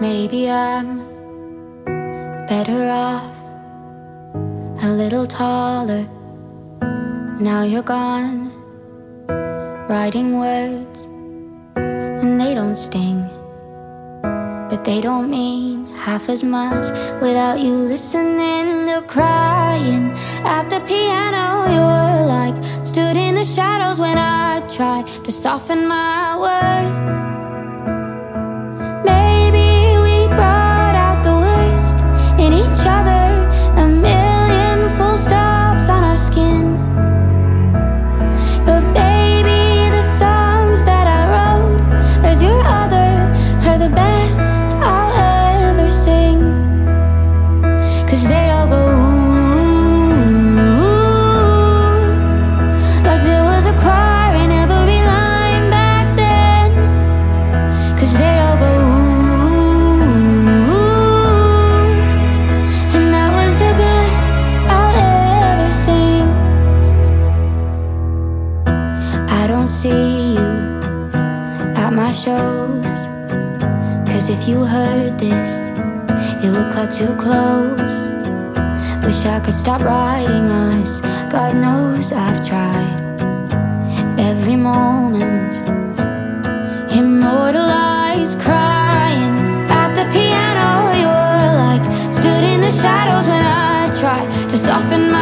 Maybe I'm better off a little taller. Now you're gone, writing words, and they don't sting. But they don't mean half as much without you listening to crying at the piano. You're like stood in the shadows when I try to soften my words. See you at my shows. Cause if you heard this, it would cut too close. Wish I could stop writing us. God knows I've tried every moment. Immortalized, crying at the piano. You're like stood in the shadows when I try to soften my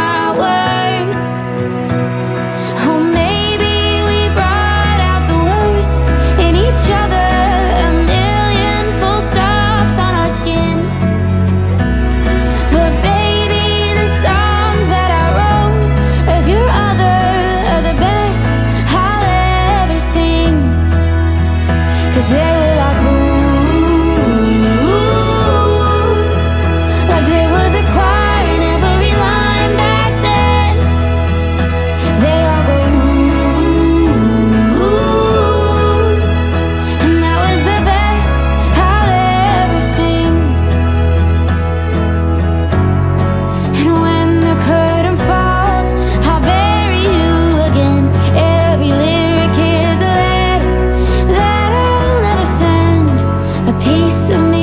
piece of me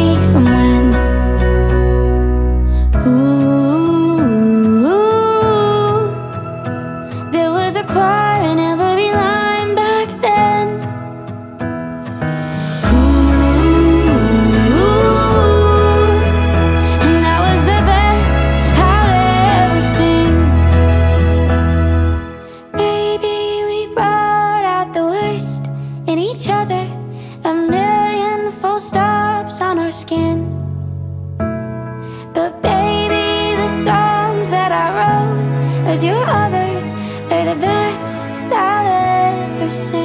skin. But baby, the songs that I wrote as your other, they're the best I'll ever sing.